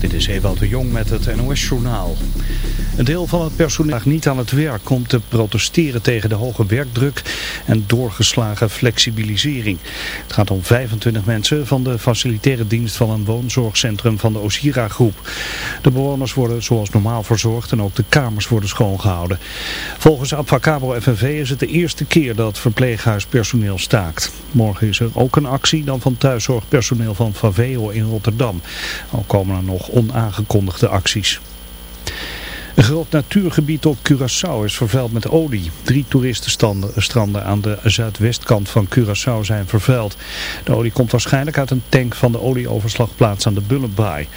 Dit is Ewald de Jong met het NOS-journaal. Een deel van het personeel niet aan het werk komt te protesteren tegen de hoge werkdruk en doorgeslagen flexibilisering. Het gaat om 25 mensen van de facilitaire dienst van een woonzorgcentrum van de Osira-groep. De bewoners worden zoals normaal verzorgd en ook de kamers worden schoongehouden. Volgens Abfacabo FNV is het de eerste keer dat verpleeghuispersoneel staakt. Morgen is er ook een actie dan van thuiszorgpersoneel van Faveo in Rotterdam. Al komen er nog onaangekondigde acties. Een groot natuurgebied op Curaçao is vervuild met olie. Drie toeristenstranden aan de zuidwestkant van Curaçao zijn vervuild. De olie komt waarschijnlijk uit een tank van de olieoverslagplaats aan de Bullenbaai.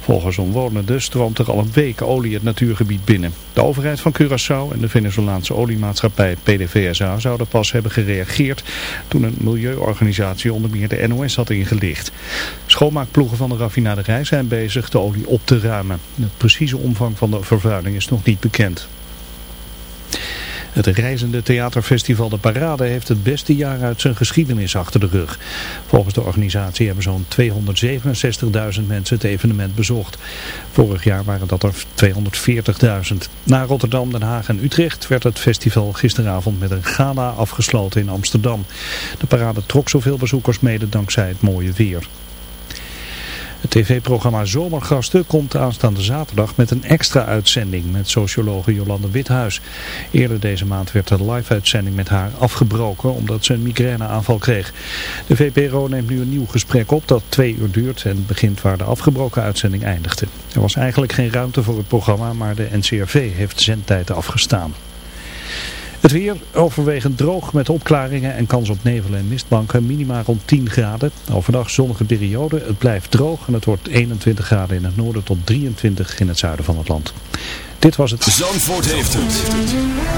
Volgens omwonenden stroomt er al een week olie het natuurgebied binnen. De overheid van Curaçao en de Venezolaanse oliemaatschappij PDVSA zouden pas hebben gereageerd toen een milieuorganisatie onder meer de NOS had ingelicht. Schoonmaakploegen van de raffinaderij zijn bezig de olie op te ruimen. De precieze omvang van de vervuiling is nog niet bekend. Het reizende theaterfestival De Parade heeft het beste jaar uit zijn geschiedenis achter de rug. Volgens de organisatie hebben zo'n 267.000 mensen het evenement bezocht. Vorig jaar waren dat er 240.000. Na Rotterdam, Den Haag en Utrecht werd het festival gisteravond met een gala afgesloten in Amsterdam. De parade trok zoveel bezoekers mede dankzij het mooie weer. Het tv-programma Zomergasten komt aanstaande zaterdag met een extra uitzending met sociologe Jolande Withuis. Eerder deze maand werd de live-uitzending met haar afgebroken omdat ze een migraineaanval kreeg. De VPRO neemt nu een nieuw gesprek op dat twee uur duurt en begint waar de afgebroken uitzending eindigde. Er was eigenlijk geen ruimte voor het programma, maar de NCRV heeft zendtijd afgestaan. Het weer overwegend droog met opklaringen en kans op nevel en mistbanken. Minima rond 10 graden. Overdag zonnige periode. Het blijft droog en het wordt 21 graden in het noorden tot 23 in het zuiden van het land. Dit was het. Zandvoort heeft het.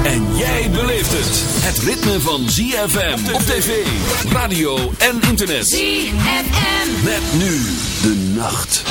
En jij beleeft het. Het ritme van ZFM op tv, radio en internet. ZFM. Met nu de nacht.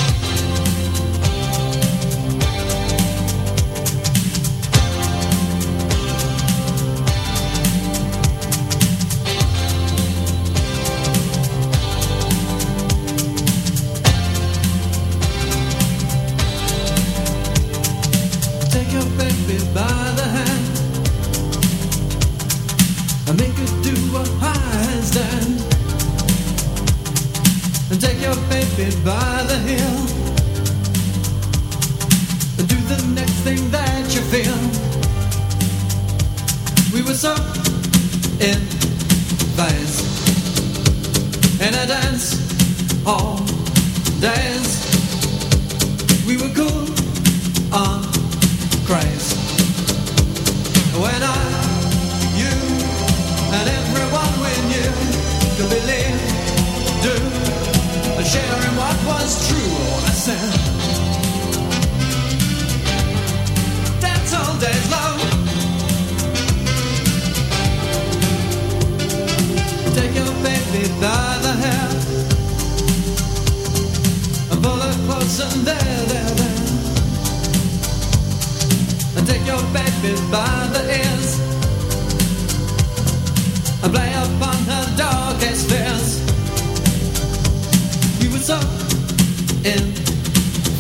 hall. dance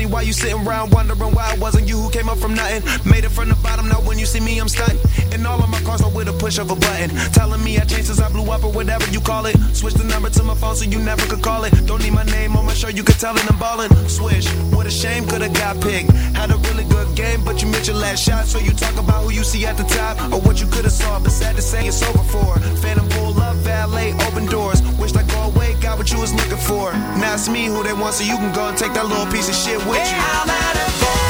money while you sitting around wondering why it wasn't you who came up from nothing. Made it from the bottom, now when you see me, I'm stunting. And all of my cars are with a push of a button. Telling me I changed since I blew up or whatever you call it. Switch the number to my phone so you never could call it. Don't need my name on my shirt, you could tell it I'm ballin'. Swish, what a shame, could've got picked. Had a really good game, but you missed your last shot. So you talk about who you see at the top or what you could've saw. But sad to say it's over for. Phantom pull up, valet, open doors. Wished I go away, got what you was looking for. Now it's me who they want, so you can go and take that little piece of shit with you. I'm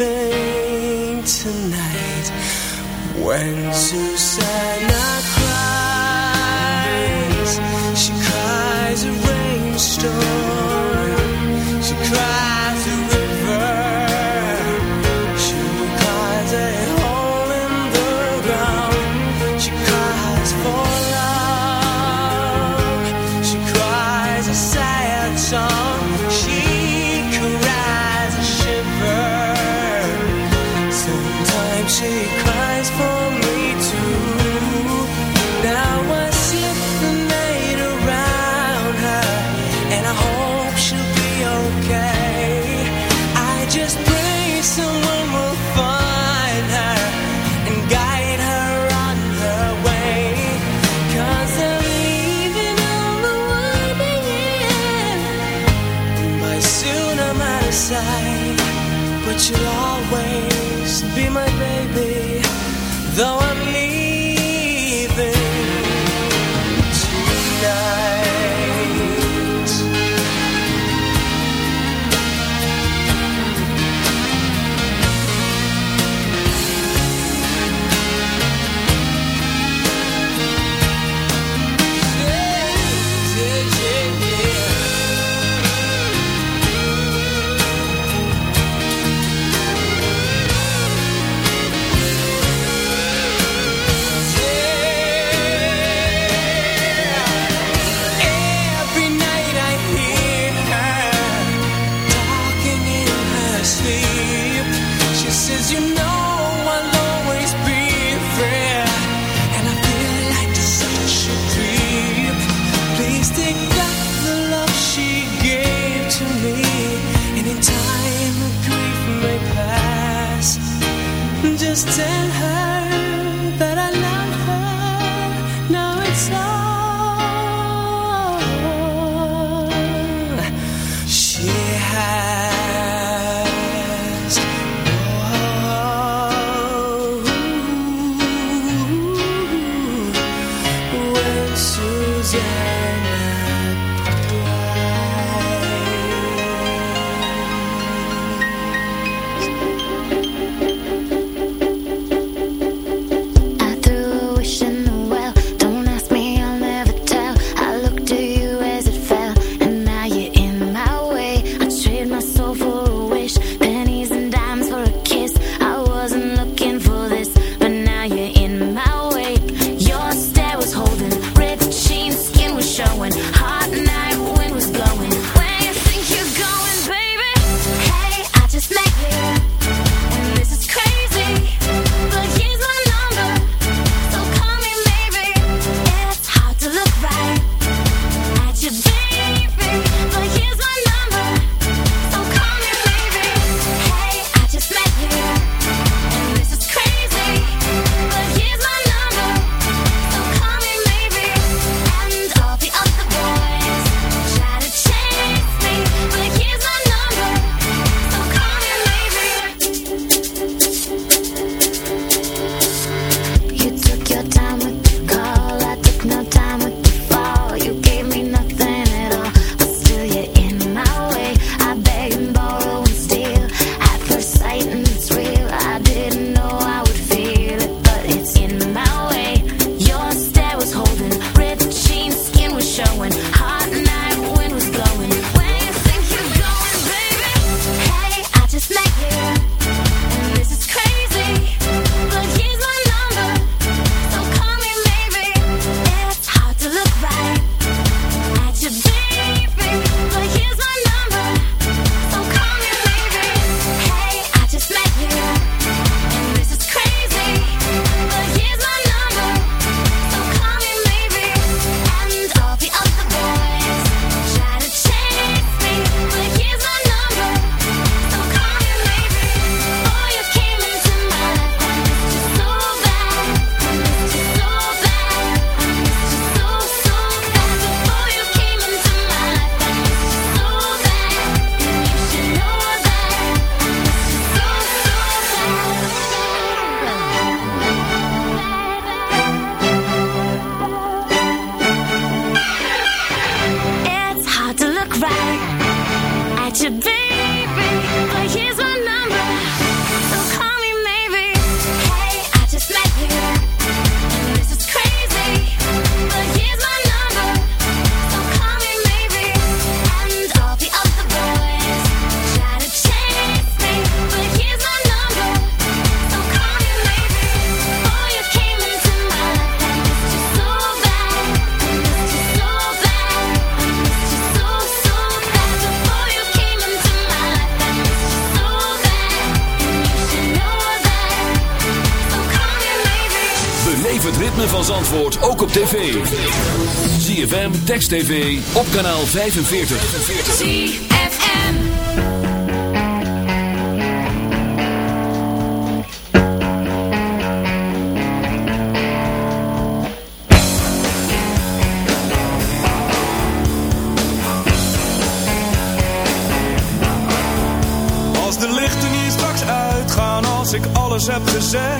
leaving tonight. When Susanna cries, she cries a rainstorm. ZFM, Text TV, op kanaal 45. ZFM. Als de lichten hier straks uitgaan, als ik alles heb gezegd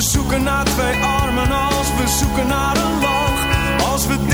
We zoeken naar twee armen als we zoeken naar een lach. Als we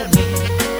tell me.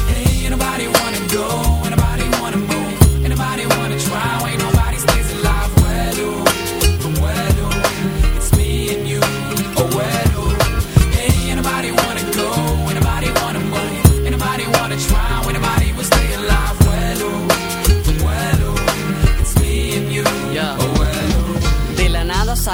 nobody wanna go.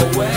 away.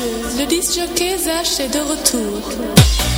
Le jockey Zach est de retour.